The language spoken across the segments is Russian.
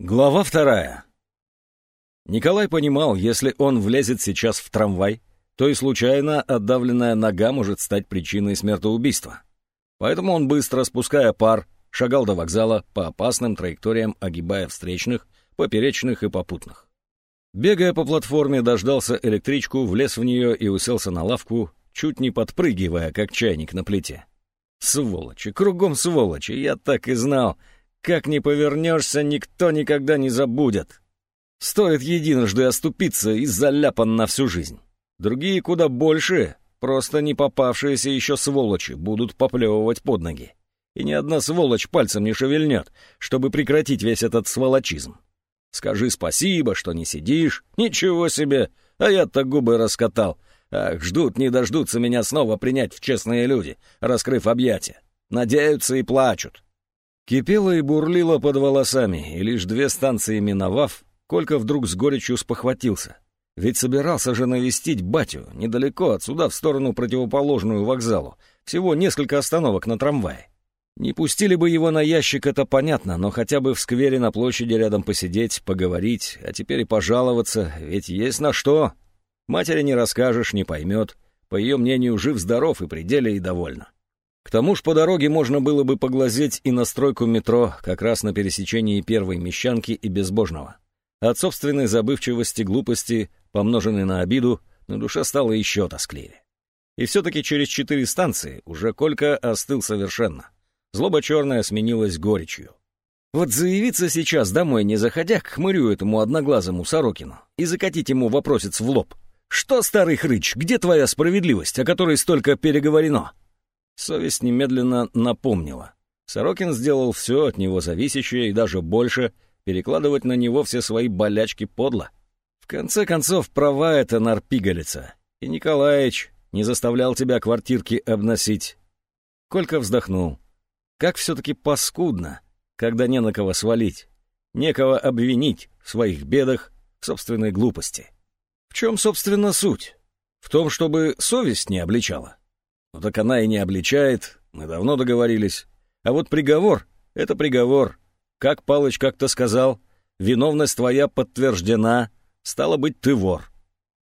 Глава вторая. Николай понимал, если он влезет сейчас в трамвай, то и случайно отдавленная нога может стать причиной смертоубийства. Поэтому он быстро, спуская пар, шагал до вокзала по опасным траекториям, огибая встречных, поперечных и попутных. Бегая по платформе, дождался электричку, влез в нее и уселся на лавку, чуть не подпрыгивая, как чайник на плите. Сволочи, кругом сволочи, я так и знал — как ни повернешься, никто никогда не забудет. Стоит единожды оступиться и заляпан на всю жизнь. Другие куда больше, просто не попавшиеся еще сволочи, будут поплевывать под ноги. И ни одна сволочь пальцем не шевельнет, чтобы прекратить весь этот сволочизм. Скажи спасибо, что не сидишь. Ничего себе, а я-то губы раскатал. Ах, ждут, не дождутся меня снова принять в честные люди, раскрыв объятия. Надеются и плачут. Кипело и бурлило под волосами, и лишь две станции миновав, Колька вдруг с горечью спохватился. Ведь собирался же навестить батю, недалеко отсюда, в сторону противоположную вокзалу. Всего несколько остановок на трамвае. Не пустили бы его на ящик, это понятно, но хотя бы в сквере на площади рядом посидеть, поговорить, а теперь и пожаловаться, ведь есть на что. Матери не расскажешь, не поймет. По ее мнению, жив-здоров и пределе и довольна. К тому ж по дороге можно было бы поглазеть и на стройку метро, как раз на пересечении Первой Мещанки и Безбожного. От собственной забывчивости, глупости, помноженной на обиду, на душе стало еще тоскливее. И все-таки через четыре станции уже Колька остыл совершенно. Злоба черная сменилась горечью. Вот заявиться сейчас домой, не заходя к хмырю этому одноглазому Сорокину, и закатить ему вопросец в лоб. «Что, старый хрыч, где твоя справедливость, о которой столько переговорено?» Совесть немедленно напомнила. Сорокин сделал все от него зависящее и даже больше, перекладывать на него все свои болячки подло. В конце концов, права это нарпигалица. И Николаевич не заставлял тебя квартирки обносить. Колька вздохнул. Как все-таки паскудно, когда не на кого свалить, некого обвинить в своих бедах, в собственной глупости. В чем, собственно, суть? В том, чтобы совесть не обличала. Ну так она и не обличает, мы давно договорились. А вот приговор — это приговор. Как Палыч как-то сказал, виновность твоя подтверждена, стало быть, ты вор.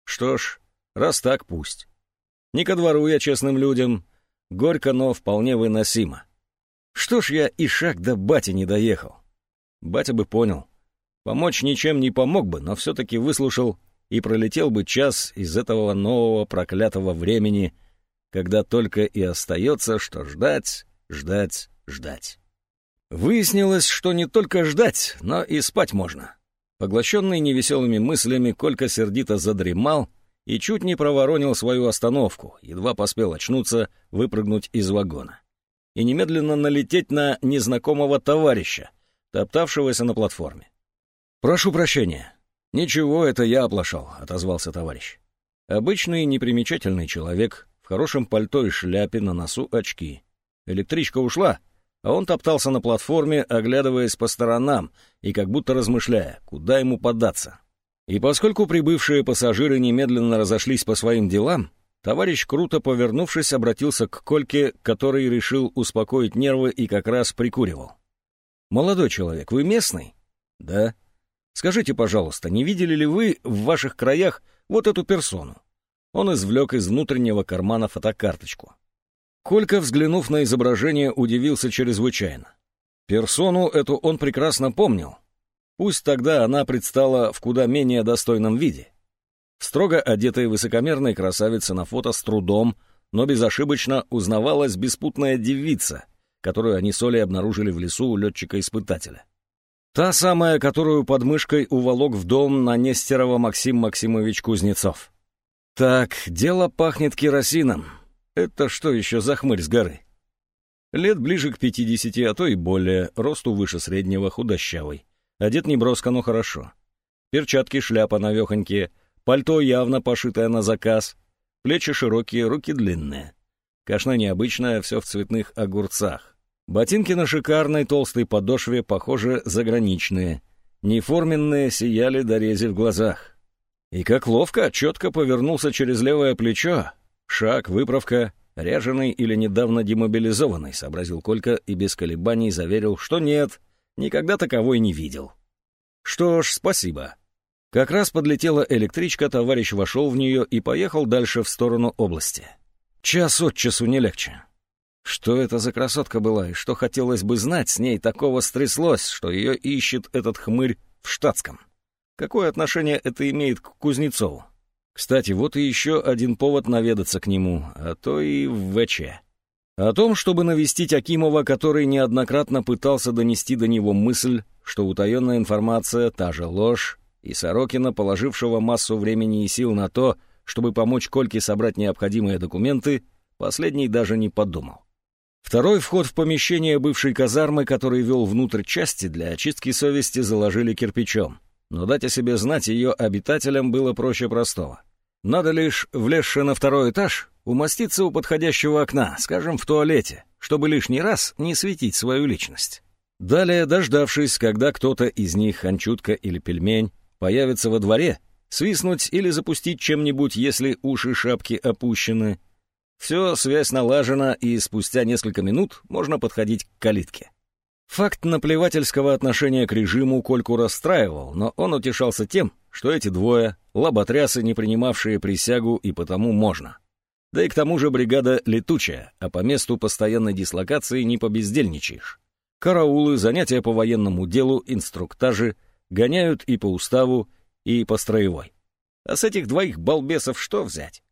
Что ж, раз так, пусть. Не ко двору я честным людям, горько, но вполне выносимо. Что ж я и шаг до бати не доехал? Батя бы понял. Помочь ничем не помог бы, но все-таки выслушал и пролетел бы час из этого нового проклятого времени — когда только и остается, что ждать, ждать, ждать. Выяснилось, что не только ждать, но и спать можно. Поглощенный невеселыми мыслями, Колька сердито задремал и чуть не проворонил свою остановку, едва поспел очнуться, выпрыгнуть из вагона. И немедленно налететь на незнакомого товарища, топтавшегося на платформе. «Прошу прощения». «Ничего, это я оплошал», — отозвался товарищ. Обычный непримечательный человек, в хорошем пальто и шляпе, на носу очки. Электричка ушла, а он топтался на платформе, оглядываясь по сторонам и как будто размышляя, куда ему податься. И поскольку прибывшие пассажиры немедленно разошлись по своим делам, товарищ, круто повернувшись, обратился к Кольке, который решил успокоить нервы и как раз прикуривал. «Молодой человек, вы местный?» «Да». «Скажите, пожалуйста, не видели ли вы в ваших краях вот эту персону?» Он извлек из внутреннего кармана фотокарточку. Колька, взглянув на изображение, удивился чрезвычайно. Персону эту он прекрасно помнил. Пусть тогда она предстала в куда менее достойном виде. Строго одетая высокомерной красавица на фото с трудом, но безошибочно узнавалась беспутная девица, которую они с Олей обнаружили в лесу у летчика-испытателя. Та самая, которую под мышкой уволок в дом на Нестерова Максим Максимович Кузнецов. Так, дело пахнет керосином. Это что еще за хмырь с горы? Лет ближе к пятидесяти, а то и более, росту выше среднего, худощавый. Одет не броско, но хорошо. Перчатки, шляпа навехонькие, пальто явно пошитое на заказ, плечи широкие, руки длинные. Кашна необычная, все в цветных огурцах. Ботинки на шикарной толстой подошве, похоже, заграничные. Неформенные сияли дорези в глазах. И как ловко, четко повернулся через левое плечо. Шаг, выправка, ряженый или недавно демобилизованный, сообразил Колька и без колебаний заверил, что нет, никогда таковой не видел. Что ж, спасибо. Как раз подлетела электричка, товарищ вошел в нее и поехал дальше в сторону области. Час от часу не легче. Что это за красотка была, и что хотелось бы знать, с ней такого стряслось, что ее ищет этот хмырь в штатском. Какое отношение это имеет к Кузнецову? Кстати, вот и еще один повод наведаться к нему, а то и в ВЧ. О том, чтобы навестить Акимова, который неоднократно пытался донести до него мысль, что утаенная информация — та же ложь, и Сорокина, положившего массу времени и сил на то, чтобы помочь Кольке собрать необходимые документы, последний даже не подумал. Второй вход в помещение бывшей казармы, который вел внутрь части, для очистки совести заложили кирпичом. Но дать о себе знать ее обитателям было проще простого. Надо лишь, влезши на второй этаж, умоститься у подходящего окна, скажем, в туалете, чтобы лишний раз не светить свою личность. Далее, дождавшись, когда кто-то из них, анчутка или пельмень, появится во дворе, свистнуть или запустить чем-нибудь, если уши шапки опущены. Все, связь налажена, и спустя несколько минут можно подходить к калитке. Факт наплевательского отношения к режиму Кольку расстраивал, но он утешался тем, что эти двое — лоботрясы, не принимавшие присягу, и потому можно. Да и к тому же бригада летучая, а по месту постоянной дислокации не побездельничаешь. Караулы, занятия по военному делу, инструктажи гоняют и по уставу, и по строевой. А с этих двоих балбесов что взять?